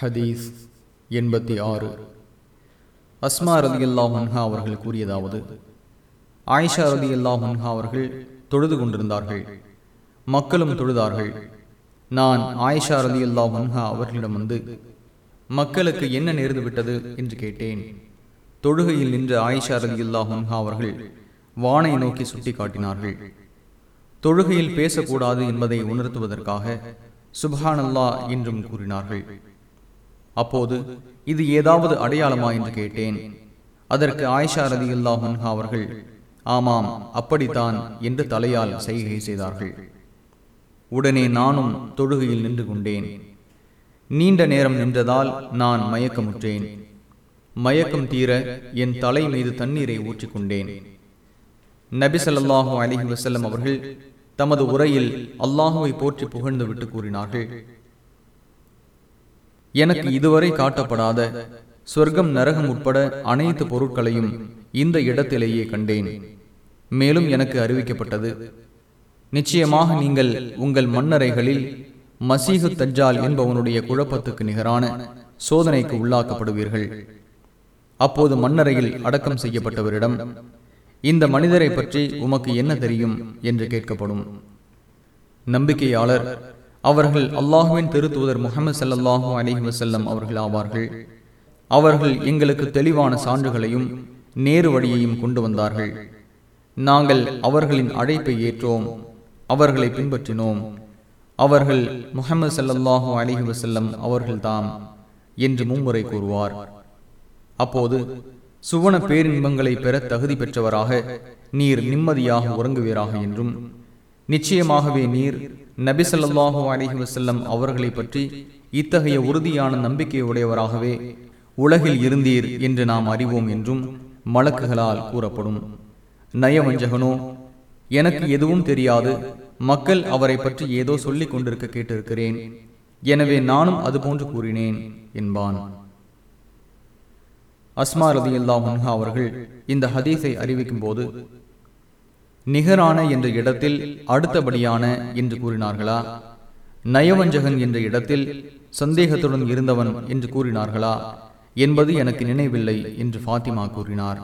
ஹதீஸ் எண்பத்தி ஆறு. அஸ்மா ரதி மன்ஹா அவர்கள் கூறியதாவது ஆயிஷா ரதி முன்ஹா அவர்கள் தொழுது கொண்டிருந்தார்கள். மக்களும் தொழுதார்கள். நான் ஆயிஷா ரதி மன்ஹா அவர்களிடம் வந்து மக்களுக்கு என்ன நேர்ந்து விட்டது என்று கேட்டேன். தொழுகையில் நின்ற ஆயிஷா ரதி மன்ஹா அவர்கள் வானை நோக்கி சுட்டி காட்டினார்கள் தொழுகையில் பேசக்கூடாது என்பதை உணர்த்துவதற்காக சுபஹானல்லா என்றும் கூறினார்கள். அப்போது இது ஏதாவது அடையாளமா என்று கேட்டேன். அதற்கு ஆயிஷா ரதி முன்ஹா அவர்கள் ஆமாம் அப்படித்தான் என்று தலையால் செய்கை செய்தார்கள். உடனே நானும் தொழுகையில் நின்று கொண்டேன். நீண்ட நேரம் நின்றதால் நான் மயக்கமுற்றேன். மயக்கம் தீர என் தலை மீது தண்ணீரை ஊற்றிக்கொண்டேன் நபிசல்லாஹூ ஸல்லல்லாஹு வசல்லம் அவர்கள் தமது உரையில் அல்லாஹுவை போற்றி புகழ்ந்து விட்டு கூறினார்கள். எனக்கு இதுவரை காட்டப்படாத சொர்க்கம் நரகம் உட்பட அனைத்து பொருட்களையும் இந்த இடத்திலேயே கண்டேன். மேலும் எனக்கு அறிவிக்கப்பட்டது. நிச்சயமாக நீங்கள் உங்கள் மன்னரைகளில் மசீகு தஜ்ஜால் என்பவனுடைய குழப்பத்துக்கு நிகரான சோதனைக்கு உள்ளாக்கப்படுவீர்கள். அப்போது மன்னரையில் அடக்கம் செய்யப்பட்டவரிடம் இந்த மனிதரை பற்றி உமக்கு என்ன தெரியும்? என்று கேட்கப்படும். நம்பிக்கையாளர் அவர்கள் அல்லாஹுவின் திருத்துவதர் முகமது சல்லாஹூ அலஹி வசல்லம் அவர்கள் ஆவார்கள். அவர்கள் எங்களுக்கு தெளிவான சான்றுகளையும் நேரு வழியையும் கொண்டு வந்தார்கள். நாங்கள் அவர்களின் அழைப்பை ஏற்றோம் அவர்களை பின்பற்றினோம். அவர்கள் முகமது சல்லாஹூ அலஹி வசல்லம் அவர்கள்தாம் என்று மும்முறை கூறுவார். அப்போது சுவன பேரின்பங்களை பெற தகுதி பெற்றவராக நீர் நிம்மதியாக உறங்குவீராக என்றும் நிச்சயமாகவே நீர் நபிசல்லாஹு அலிஹி வசல்லம் அவர்களை பற்றி இத்தகைய உறுதியான நம்பிக்கையுடையவராகவே உலகில் இருந்தீர் என்று நாம் அறிவோம் என்றும் மலக்குகளால் கூறப்படும். நயவஞ்சகனோ எனக்கு எதுவும் தெரியாது மக்கள் அவரை பற்றி ஏதோ சொல்லிக் கொண்டிருக்க கேட்டிருக்கிறேன். எனவே நானும் அதுபோன்று கூறினேன் என்பான். அஸ்மா ரதி முன்ஹா அவர்கள் இந்த ஹதீஸை அறிவிக்கும் போது நிகரான என்ற இடத்தில் அடுத்தபடியான என்று கூறினார்களா? நயவஞ்சகன் என்ற இடத்தில் சந்தேகத்துடன் இருந்தவன் என்று கூறினார்களா? என்பது எனக்கு நினைவில்லை என்று ஃபாத்திமா கூறினார்.